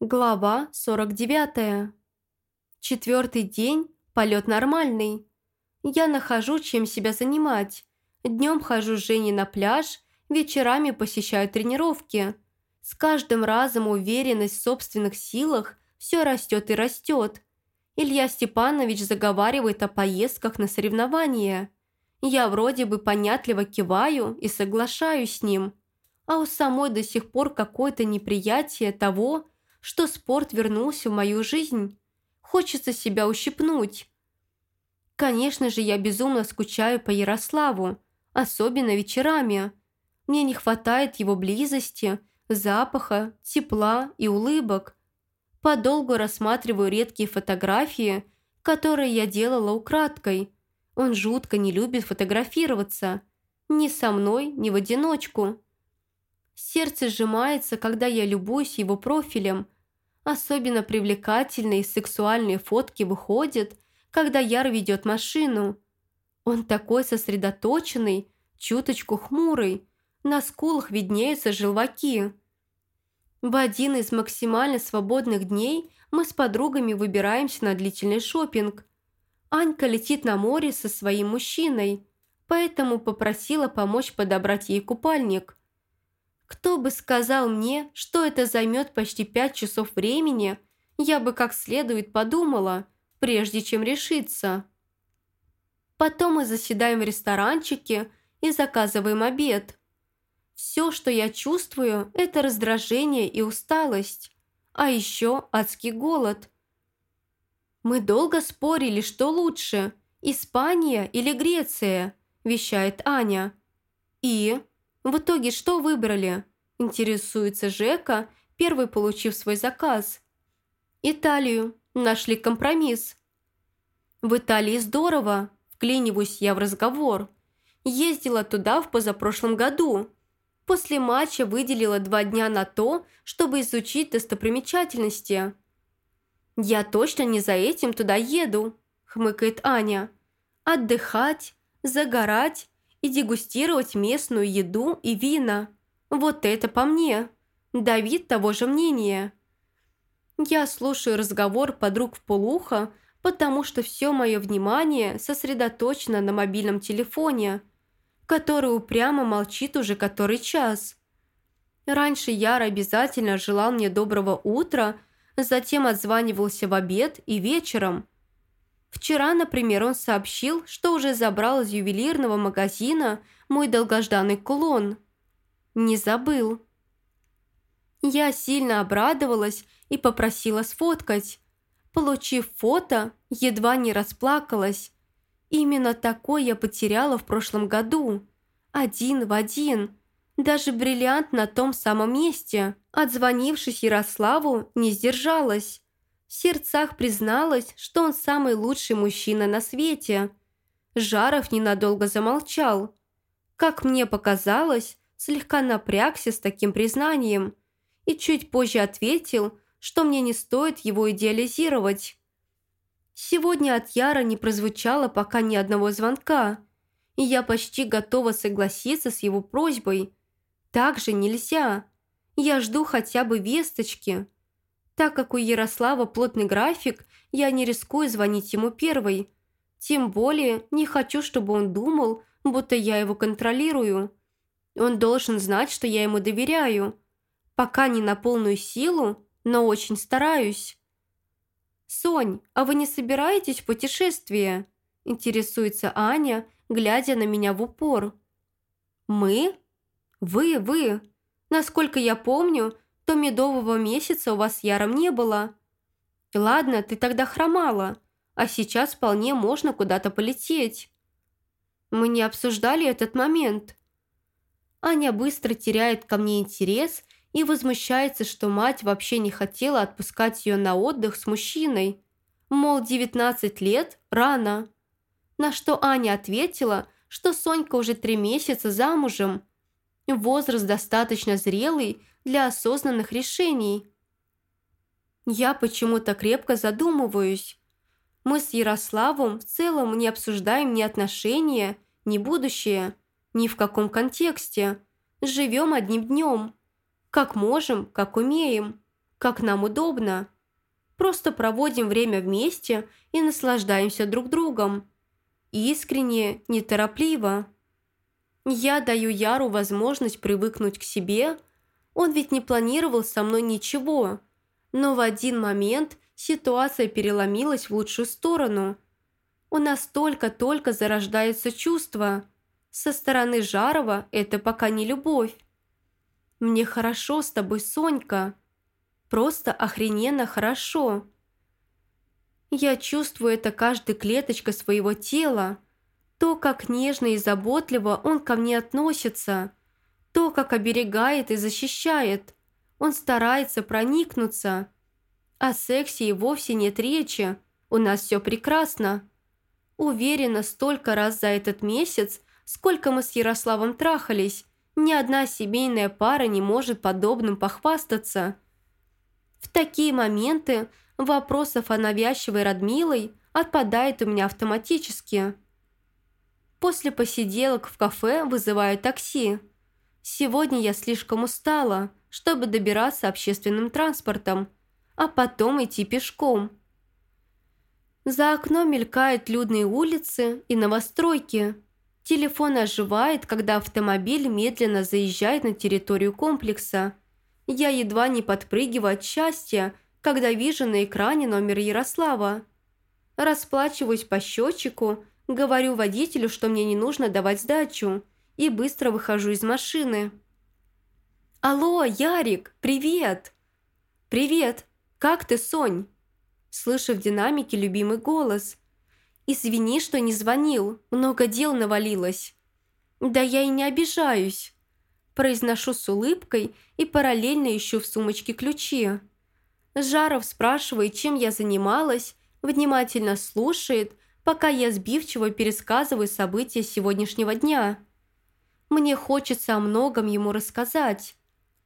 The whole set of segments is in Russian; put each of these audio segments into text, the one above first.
Глава 49. Четвертый день, полет нормальный. Я нахожу, чем себя занимать. Днем хожу с Женей на пляж, вечерами посещаю тренировки. С каждым разом уверенность в собственных силах все растет и растет. Илья Степанович заговаривает о поездках на соревнования. Я вроде бы понятливо киваю и соглашаюсь с ним. А у самой до сих пор какое-то неприятие того, что спорт вернулся в мою жизнь. Хочется себя ущипнуть. Конечно же, я безумно скучаю по Ярославу, особенно вечерами. Мне не хватает его близости, запаха, тепла и улыбок. Подолгу рассматриваю редкие фотографии, которые я делала украдкой. Он жутко не любит фотографироваться. Ни со мной, ни в одиночку. Сердце сжимается, когда я любуюсь его профилем. Особенно привлекательные сексуальные фотки выходят, когда Яр ведет машину. Он такой сосредоточенный, чуточку хмурый. На скулах виднеются желваки. В один из максимально свободных дней мы с подругами выбираемся на длительный шопинг. Анька летит на море со своим мужчиной, поэтому попросила помочь подобрать ей купальник. Кто бы сказал мне, что это займет почти пять часов времени, я бы как следует подумала, прежде чем решиться. Потом мы заседаем в ресторанчике и заказываем обед. Все, что я чувствую, это раздражение и усталость, а еще адский голод. «Мы долго спорили, что лучше, Испания или Греция», – вещает Аня. «И?» В итоге что выбрали? Интересуется Жека, первый получив свой заказ. Италию. Нашли компромисс. В Италии здорово. Вклиниваюсь я в разговор. Ездила туда в позапрошлом году. После матча выделила два дня на то, чтобы изучить достопримечательности. «Я точно не за этим туда еду», – хмыкает Аня. «Отдыхать, загорать и дегустировать местную еду и вина. Вот это по мне. Давид того же мнения. Я слушаю разговор подруг в полухо, потому что все мое внимание сосредоточено на мобильном телефоне, который упрямо молчит уже который час. Раньше Яр обязательно желал мне доброго утра, затем отзванивался в обед и вечером – Вчера, например, он сообщил, что уже забрал из ювелирного магазина мой долгожданный кулон. Не забыл. Я сильно обрадовалась и попросила сфоткать. Получив фото, едва не расплакалась. Именно такой я потеряла в прошлом году. Один в один. Даже бриллиант на том самом месте. Отзвонившись Ярославу, не сдержалась. В сердцах призналась, что он самый лучший мужчина на свете. Жаров ненадолго замолчал. Как мне показалось, слегка напрягся с таким признанием и чуть позже ответил, что мне не стоит его идеализировать. Сегодня от Яра не прозвучало пока ни одного звонка, и я почти готова согласиться с его просьбой. Так же нельзя. Я жду хотя бы весточки. Так как у Ярослава плотный график, я не рискую звонить ему первой. Тем более не хочу, чтобы он думал, будто я его контролирую. Он должен знать, что я ему доверяю. Пока не на полную силу, но очень стараюсь. «Сонь, а вы не собираетесь в путешествие?» Интересуется Аня, глядя на меня в упор. «Мы? Вы, вы. Насколько я помню, то медового месяца у вас с Яром не было. Ладно, ты тогда хромала, а сейчас вполне можно куда-то полететь. Мы не обсуждали этот момент. Аня быстро теряет ко мне интерес и возмущается, что мать вообще не хотела отпускать ее на отдых с мужчиной. Мол, 19 лет – рано. На что Аня ответила, что Сонька уже три месяца замужем. Возраст достаточно зрелый для осознанных решений. Я почему-то крепко задумываюсь. Мы с Ярославом в целом не обсуждаем ни отношения, ни будущее, ни в каком контексте. Живем одним днем. Как можем, как умеем. как нам удобно. Просто проводим время вместе и наслаждаемся друг другом. Искренне, неторопливо. Я даю Яру возможность привыкнуть к себе. Он ведь не планировал со мной ничего. Но в один момент ситуация переломилась в лучшую сторону. У нас только-только зарождается чувство. Со стороны Жарова это пока не любовь. Мне хорошо с тобой, Сонька. Просто охрененно хорошо. Я чувствую это каждой клеточкой своего тела. То, как нежно и заботливо он ко мне относится. То, как оберегает и защищает. Он старается проникнуться. О сексе и вовсе нет речи. У нас все прекрасно. Уверена, столько раз за этот месяц, сколько мы с Ярославом трахались, ни одна семейная пара не может подобным похвастаться. В такие моменты вопросов о навязчивой Радмилой отпадает у меня автоматически. После посиделок в кафе вызываю такси. Сегодня я слишком устала, чтобы добираться общественным транспортом, а потом идти пешком. За окном мелькают людные улицы и новостройки – Телефон оживает, когда автомобиль медленно заезжает на территорию комплекса. Я едва не подпрыгиваю от счастья, когда вижу на экране номер Ярослава. Расплачиваюсь по счетчику, говорю водителю, что мне не нужно давать сдачу, и быстро выхожу из машины. «Алло, Ярик, привет!» «Привет! Как ты, Сонь?» Слышу в динамике любимый голос – «Извини, что не звонил, много дел навалилось». «Да я и не обижаюсь». Произношу с улыбкой и параллельно ищу в сумочке ключи. Жаров спрашивает, чем я занималась, внимательно слушает, пока я сбивчиво пересказываю события сегодняшнего дня. Мне хочется о многом ему рассказать,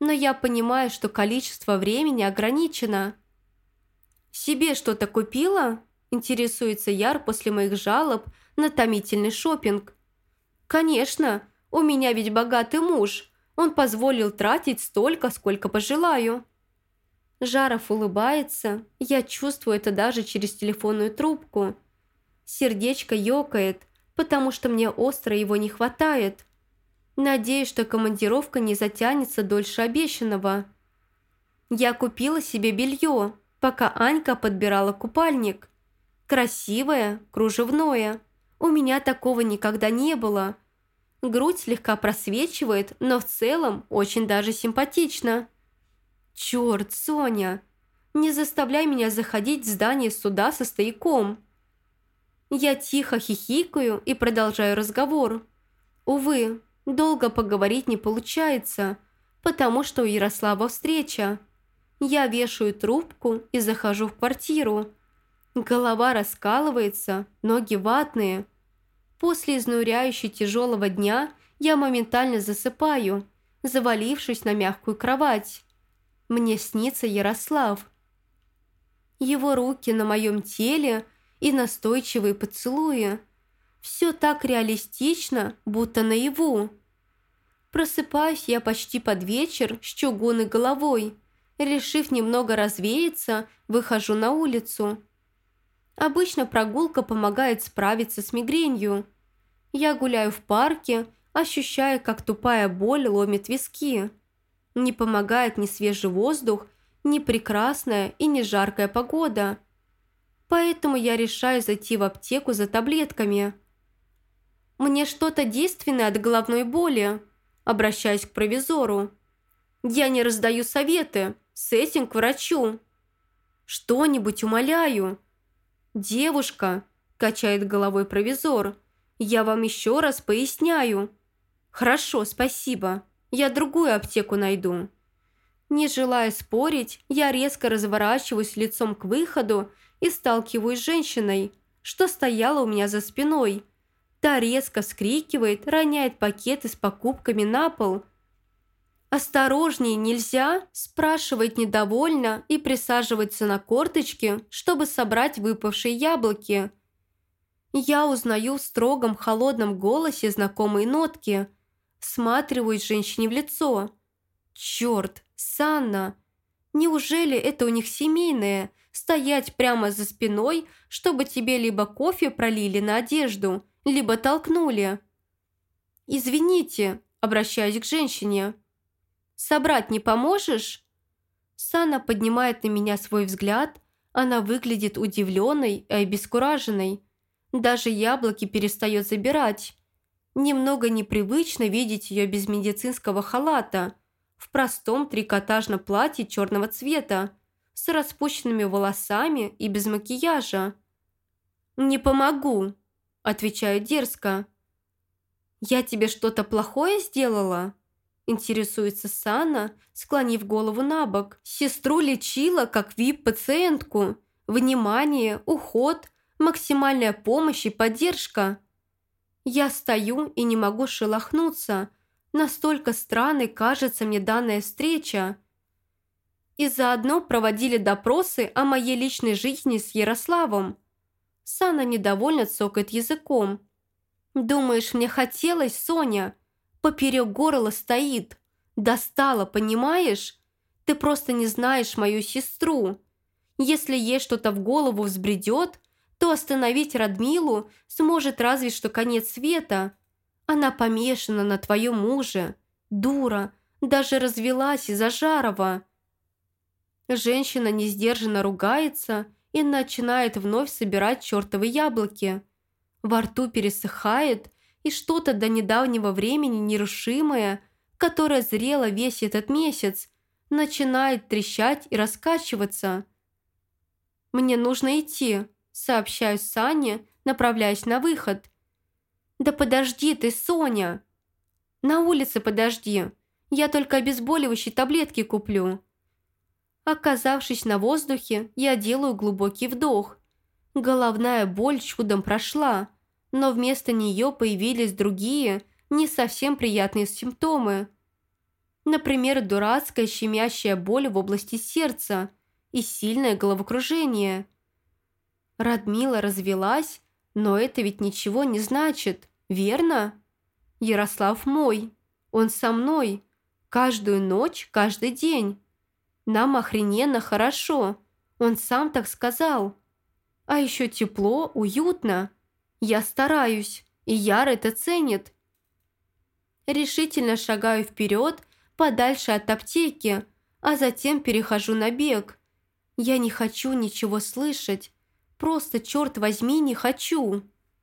но я понимаю, что количество времени ограничено. «Себе что-то купила?» Интересуется Яр после моих жалоб на томительный шопинг. «Конечно, у меня ведь богатый муж. Он позволил тратить столько, сколько пожелаю». Жаров улыбается, я чувствую это даже через телефонную трубку. Сердечко ёкает, потому что мне остро его не хватает. Надеюсь, что командировка не затянется дольше обещанного. Я купила себе белье, пока Анька подбирала купальник. Красивое, кружевное. У меня такого никогда не было. Грудь слегка просвечивает, но в целом очень даже симпатично. Черт, Соня, не заставляй меня заходить в здание суда со стояком. Я тихо хихикаю и продолжаю разговор. Увы, долго поговорить не получается, потому что у Ярослава встреча. Я вешаю трубку и захожу в квартиру. Голова раскалывается, ноги ватные. После изнуряющей тяжелого дня я моментально засыпаю, завалившись на мягкую кровать. Мне снится Ярослав. Его руки на моем теле и настойчивые поцелуи. Все так реалистично, будто наяву. Просыпаюсь я почти под вечер с чугунной головой. Решив немного развеяться, выхожу на улицу. Обычно прогулка помогает справиться с мигренью. Я гуляю в парке, ощущая, как тупая боль ломит виски. Не помогает ни свежий воздух, ни прекрасная и не жаркая погода. Поэтому я решаю зайти в аптеку за таблетками. «Мне что-то действенное от головной боли», обращаясь к провизору. «Я не раздаю советы, с этим к врачу». «Что-нибудь умоляю», «Девушка», – качает головой провизор, – «я вам еще раз поясняю». «Хорошо, спасибо. Я другую аптеку найду». Не желая спорить, я резко разворачиваюсь лицом к выходу и сталкиваюсь с женщиной, что стояла у меня за спиной. Та резко вскрикивает, роняет пакеты с покупками на пол – «Осторожнее, нельзя?» – спрашивает недовольно и присаживается на корточки, чтобы собрать выпавшие яблоки. Я узнаю в строгом холодном голосе знакомые нотки. Сматриваюсь женщине в лицо. «Черт, Санна! Неужели это у них семейное – стоять прямо за спиной, чтобы тебе либо кофе пролили на одежду, либо толкнули? «Извините», – обращаюсь к женщине. «Собрать не поможешь?» Сана поднимает на меня свой взгляд. Она выглядит удивленной и обескураженной. Даже яблоки перестает забирать. Немного непривычно видеть ее без медицинского халата, в простом трикотажном платье черного цвета, с распущенными волосами и без макияжа. «Не помогу», – отвечаю дерзко. «Я тебе что-то плохое сделала?» Интересуется Сана, склонив голову на бок. Сестру лечила как вип-пациентку. Внимание, уход, максимальная помощь и поддержка. Я стою и не могу шелохнуться. Настолько странной кажется мне данная встреча. И заодно проводили допросы о моей личной жизни с Ярославом. Сана недовольно цокает языком. «Думаешь, мне хотелось, Соня?» Поперек горла стоит. Достала, понимаешь? Ты просто не знаешь мою сестру. Если ей что-то в голову взбредет, то остановить Радмилу сможет разве что конец света. Она помешана на твоем муже. Дура, даже развелась из-за Жарова. Женщина несдержанно ругается и начинает вновь собирать чертовы яблоки. Во рту пересыхает, и что-то до недавнего времени нерушимое, которое зрело весь этот месяц, начинает трещать и раскачиваться. «Мне нужно идти», – сообщаю Сане, направляясь на выход. «Да подожди ты, Соня!» «На улице подожди, я только обезболивающие таблетки куплю». Оказавшись на воздухе, я делаю глубокий вдох. Головная боль чудом прошла, но вместо нее появились другие, не совсем приятные симптомы. Например, дурацкая щемящая боль в области сердца и сильное головокружение. Радмила развелась, но это ведь ничего не значит, верно? Ярослав мой, он со мной, каждую ночь, каждый день. Нам охрененно хорошо, он сам так сказал. А еще тепло, уютно. Я стараюсь, и Яр это ценит. Решительно шагаю вперед, подальше от аптеки, а затем перехожу на бег. Я не хочу ничего слышать. Просто, черт возьми, не хочу.